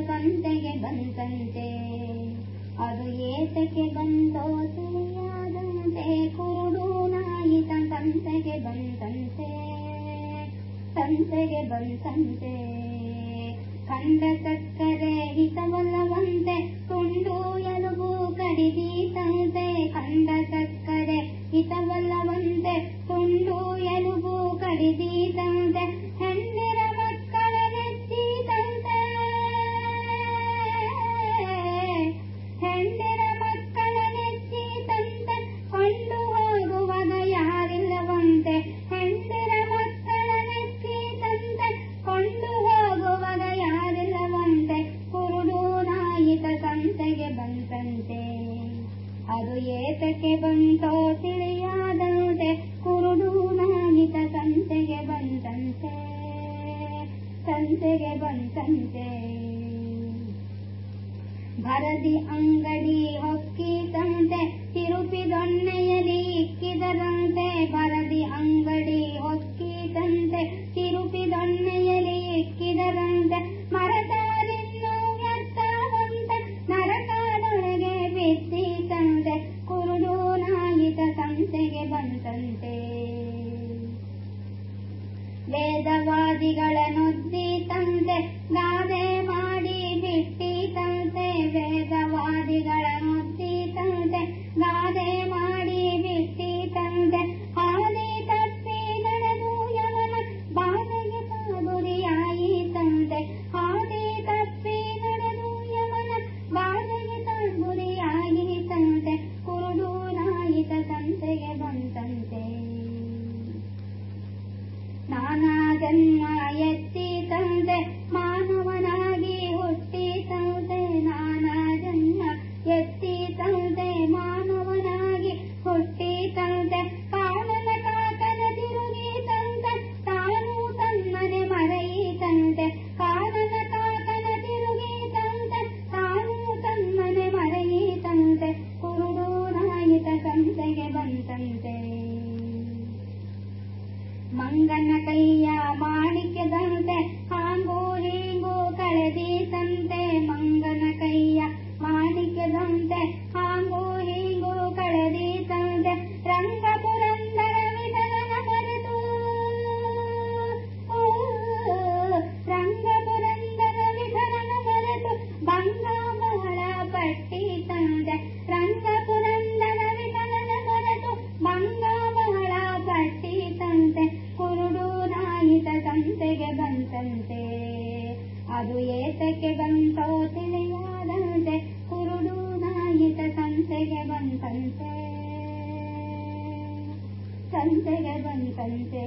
ಸಂತೆಗೆ ಬಂತಂತೆ. ಅದು ಏತಕ್ಕೆ ಬಂತೋ ತಿಳಿಯಾದಂತೆ ಕುರುಡು ನಾಯಿತ ಸಂತೆಗೆ ಬಂತಂತೆ. ಸಂತೆಗೆ ಬಂತಂತೆ. ಕಂಡ ಸಕ್ಕರೆ ಹಿತವಲ್ಲವಂತೆ ತುಂಡು ಎಲುಬು ಕಡಿದೀತಂತೆ ಏತಕ್ಕೆ ಬಂತೋ ತಿಳಿಯಾದಂತೆ ಕುರುಡು ನಾಯಿತ ಸಂತೆಗೆ ಬಂತಂತೆ ಸಂತೆಗೆ ಬಂತಂತೆ ಭರದಿ ಅಂಗಡಿ ಹೊಕ್ಕಿದಂತೆ ತಿರುಪಿ ವೇದವಾದಿಗಳ ನುದ್ದಿತಂತೆ ಗಾದೆ ನಾನಾ ಜನ್ಮ ಎತ್ತಿತಂತೆ ಮಾನವನಾಗಿ ಹುಟ್ಟಿತಂತೆ ನಾನಾ ಜನ್ಮ ಎತ್ತಿತಂತೆ ಮಾನವನಾಗಿ ಹುಟ್ಟಿತಂತೆ ಕಾಲನ ಕಾಕನ ತಿರುಗಿತಂತೆ ತಾನು ತನ್ನನೆ ಮರೆಯಿತಂತೆ ಕಾಲನ ಕಾಕನ ತಿರುಗಿತಂತೆ ತಾನು ತನ್ನನೆ ಮರೆಯಿತಂತೆ ಕುರುಡು ನಾಯಿತ ಸಂತೆಗೆ ಬಂತಂತೆ ಮಂಗನ ಕೈಯ ಮಾಣಿಕ್ಯದಂತೆ ಬಂತಂತೆ ಅದು ಏತಕ್ಕೆ ಬಂತೋ ತಿಳಿಯಾದಂತೆ ಕುರುಡು ನಾಯಿತ ಸಂತೆಗೆ ಬಂತಂತೆ ಸಂತೆಗೆ ಬಂತಂತೆ